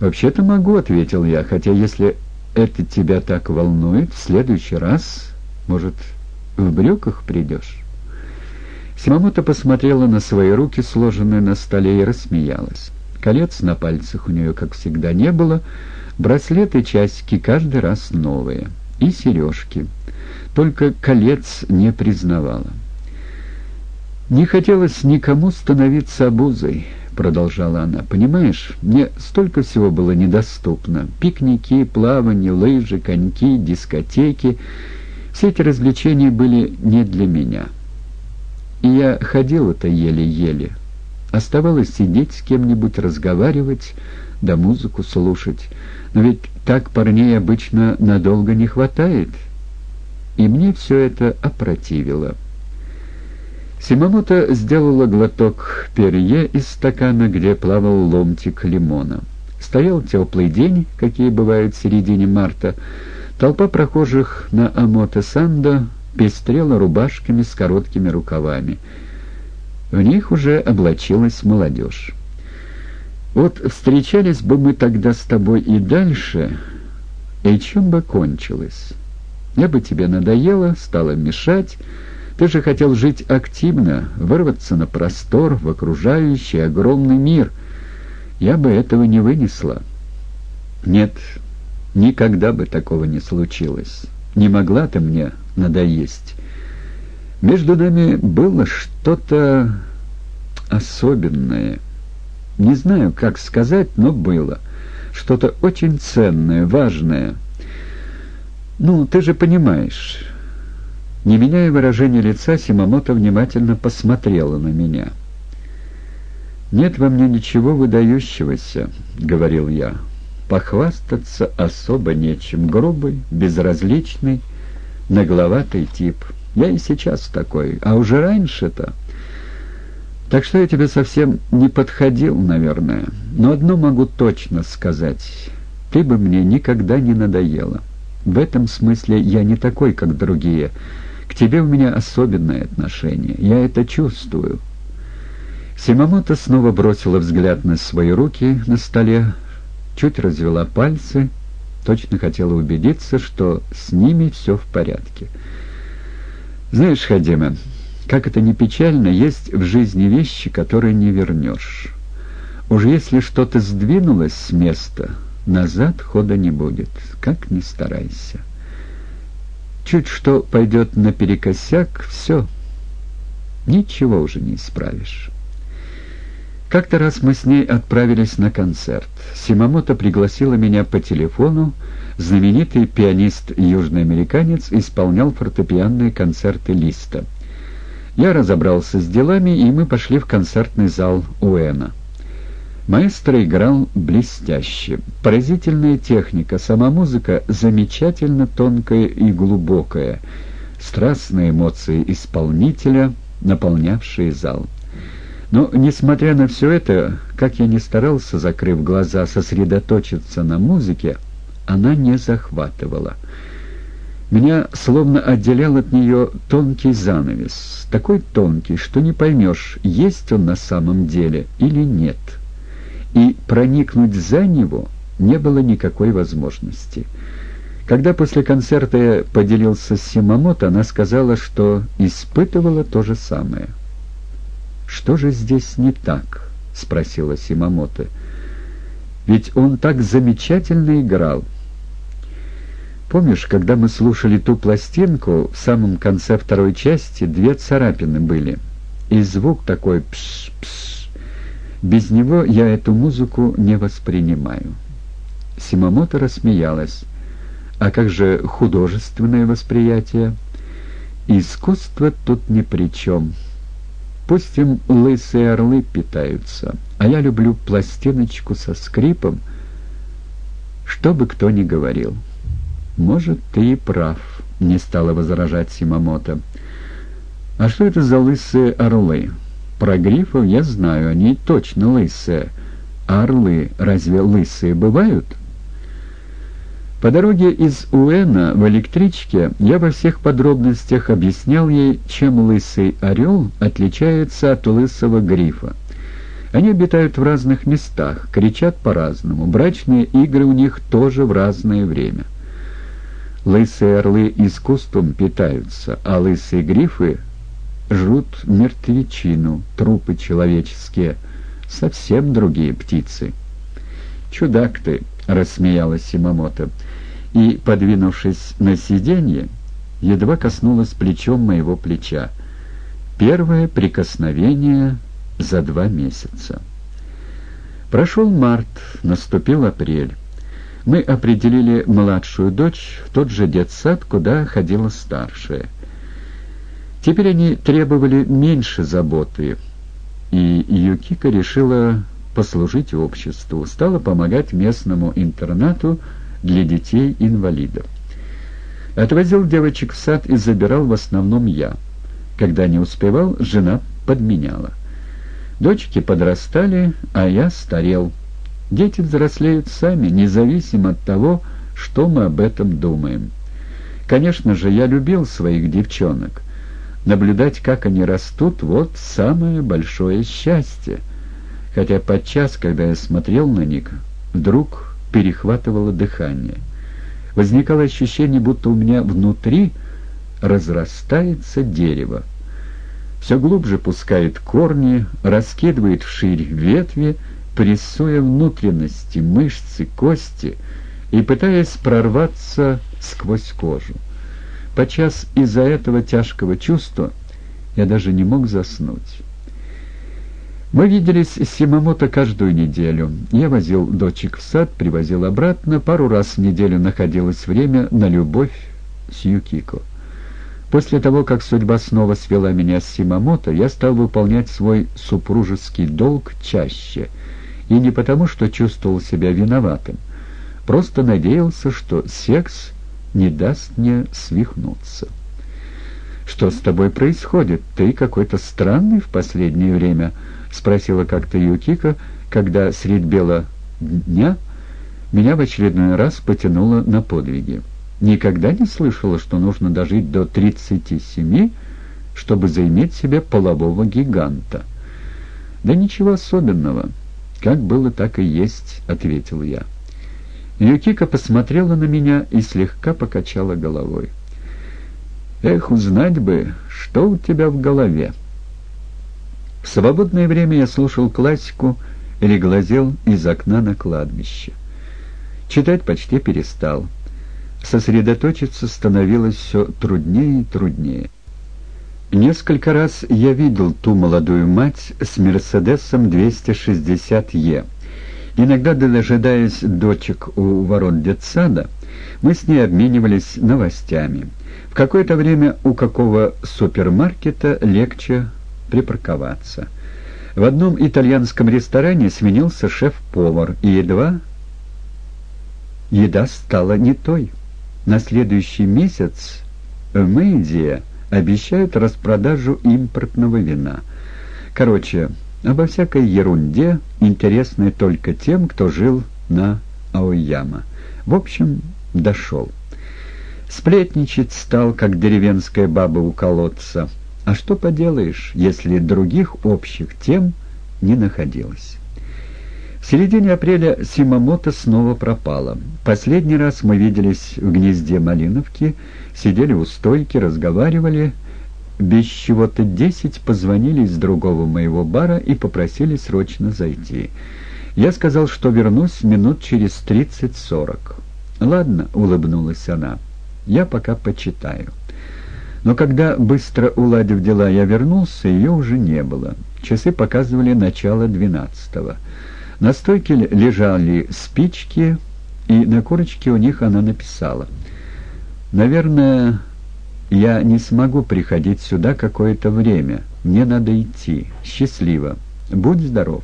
«Вообще-то могу», — ответил я, «хотя если это тебя так волнует, в следующий раз, может, в брюках придешь?» Симамото посмотрела на свои руки, сложенные на столе, и рассмеялась. Колец на пальцах у нее, как всегда, не было, браслеты часики каждый раз новые, и сережки. Только колец не признавала. «Не хотелось никому становиться обузой», — продолжала она. «Понимаешь, мне столько всего было недоступно. Пикники, плавание, лыжи, коньки, дискотеки. Все эти развлечения были не для меня. И я ходила-то еле-еле. Оставалось сидеть с кем-нибудь, разговаривать, да музыку слушать. Но ведь так парней обычно надолго не хватает. И мне все это опротивило». Симамото сделала глоток перье из стакана, где плавал ломтик лимона. Стоял теплый день, какие бывают в середине марта. Толпа прохожих на Амото-Сандо пестрела рубашками с короткими рукавами. В них уже облачилась молодежь. Вот встречались бы мы тогда с тобой и дальше, и чем бы кончилось? Я бы тебе надоела, стала мешать, ты же хотел жить активно, вырваться на простор, в окружающий огромный мир. Я бы этого не вынесла. Нет, никогда бы такого не случилось. Не могла ты мне надоесть. Между нами было что-то особенное. Не знаю, как сказать, но было. Что-то очень ценное, важное. Ну, ты же понимаешь... Не меняя выражения лица, Симамото внимательно посмотрела на меня. «Нет во мне ничего выдающегося», — говорил я. «Похвастаться особо нечем. Грубый, безразличный, нагловатый тип. Я и сейчас такой, а уже раньше-то...» Так что я тебе совсем не подходил, наверное. Но одно могу точно сказать. Ты бы мне никогда не надоела. В этом смысле я не такой, как другие». Тебе у меня особенное отношение. Я это чувствую». Симамото снова бросила взгляд на свои руки на столе, чуть развела пальцы, точно хотела убедиться, что с ними все в порядке. «Знаешь, Хадима, как это не печально, есть в жизни вещи, которые не вернешь. Уж если что-то сдвинулось с места, назад хода не будет, как ни старайся». Чуть что пойдет наперекосяк, все, ничего уже не исправишь. Как-то раз мы с ней отправились на концерт. Симамото пригласила меня по телефону. Знаменитый пианист-южноамериканец исполнял фортепианные концерты Листа. Я разобрался с делами, и мы пошли в концертный зал Уэна. Маэстро играл блестяще. Поразительная техника, сама музыка замечательно тонкая и глубокая, страстные эмоции исполнителя, наполнявшие зал. Но, несмотря на все это, как я не старался, закрыв глаза, сосредоточиться на музыке, она не захватывала. Меня словно отделял от нее тонкий занавес, такой тонкий, что не поймешь, есть он на самом деле или нет» и проникнуть за него не было никакой возможности. Когда после концерта я поделился с Симамото, она сказала, что испытывала то же самое. «Что же здесь не так?» — спросила Симамото. «Ведь он так замечательно играл». Помнишь, когда мы слушали ту пластинку, в самом конце второй части две царапины были, и звук такой «пш-пш», без него я эту музыку не воспринимаю». Симамото рассмеялась. «А как же художественное восприятие?» «Искусство тут ни при чем. Пусть им лысые орлы питаются, а я люблю пластиночку со скрипом, что бы кто ни говорил». «Может, ты и прав», — не стала возражать Симамото. «А что это за лысые орлы?» Про грифов я знаю, они точно лысые. А орлы разве лысые бывают? По дороге из Уэна в электричке я во всех подробностях объяснял ей, чем лысый орел отличается от лысого грифа. Они обитают в разных местах, кричат по-разному, брачные игры у них тоже в разное время. Лысые орлы искусством питаются, а лысые грифы жрут мертвечину, трупы человеческие, совсем другие птицы. «Чудак ты!» — рассмеялась Симамото, и, подвинувшись на сиденье, едва коснулась плечом моего плеча. Первое прикосновение за два месяца. Прошел март, наступил апрель. Мы определили младшую дочь в тот же детсад, куда ходила старшая. Теперь они требовали меньше заботы, и Юкика решила послужить обществу, стала помогать местному интернату для детей-инвалидов. Отвозил девочек в сад и забирал в основном я. Когда не успевал, жена подменяла. Дочки подрастали, а я старел. Дети взрослеют сами, независимо от того, что мы об этом думаем. Конечно же, я любил своих девчонок. Наблюдать, как они растут, вот самое большое счастье. Хотя подчас, когда я смотрел на них, вдруг перехватывало дыхание. Возникало ощущение, будто у меня внутри разрастается дерево все глубже пускает корни, раскидывает вширь ветви, прессуя внутренности, мышцы, кости и пытаясь прорваться сквозь кожу. Подчас из-за этого тяжкого чувства я даже не мог заснуть. Мы виделись с Симамото каждую неделю. Я возил дочек в сад, привозил обратно. Пару раз в неделю находилось время на любовь с Юкико. После того, как судьба снова свела меня с Симамото, я стал выполнять свой супружеский долг чаще. И не потому, что чувствовал себя виноватым. Просто надеялся, что секс не даст мне свихнуться. «Что с тобой происходит? Ты какой-то странный в последнее время?» — спросила как-то Юкика, когда средь бела дня меня в очередной раз потянуло на подвиги. Никогда не слышала, что нужно дожить до 37, чтобы заиметь себе полового гиганта. «Да ничего особенного. Как было, так и есть», — ответил я. Юкика посмотрела на меня и слегка покачала головой. «Эх, узнать бы, что у тебя в голове!» В свободное время я слушал классику или глазел из окна на кладбище. Читать почти перестал сосредоточиться становилось все труднее и труднее. Несколько раз я видел ту молодую мать с «Мерседесом 260Е». Иногда, дожидаясь дочек у ворот детсада, мы с ней обменивались новостями. В какое-то время у какого супермаркета легче припарковаться. В одном итальянском ресторане сменился шеф-повар, и едва еда стала не той. На следующий месяц в Мэйдзе обещают распродажу импортного вина. Короче, обо всякой ерунде, интересной только тем, кто жил на Аояма. В общем, дошел. Сплетничать стал, как деревенская баба у колодца. А что поделаешь, если других общих тем не находилось? В середине апреля Симамото снова пропала. Последний раз мы виделись в гнезде Малиновки, сидели у стойки, разговаривали. Без чего-то десять позвонили из другого моего бара и попросили срочно зайти. Я сказал, что вернусь минут через тридцать-сорок. «Ладно», — улыбнулась она, — «я пока почитаю». Но когда, быстро уладив дела, я вернулся, ее уже не было. Часы показывали начало двенадцатого. На стойке лежали спички, и на корочке у них она написала. «Наверное, я не смогу приходить сюда какое-то время. Мне надо идти. Счастливо. Будь здоров».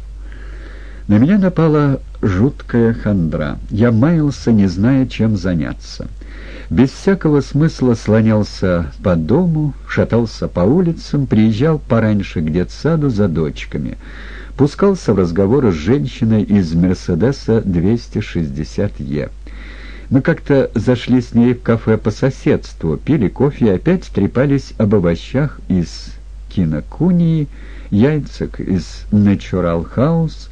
На меня напала жуткая хандра. Я маялся, не зная, чем заняться. Без всякого смысла слонялся по дому, шатался по улицам, приезжал пораньше к детсаду за дочками — пускался в разговоры с женщиной из «Мерседеса 260Е». Мы как-то зашли с ней в кафе по соседству, пили кофе и опять трепались об овощах из кинокунии, яйцах из Natural House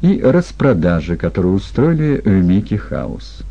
и распродаже, которую устроили в Микки Хаус.